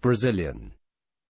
Brazilian.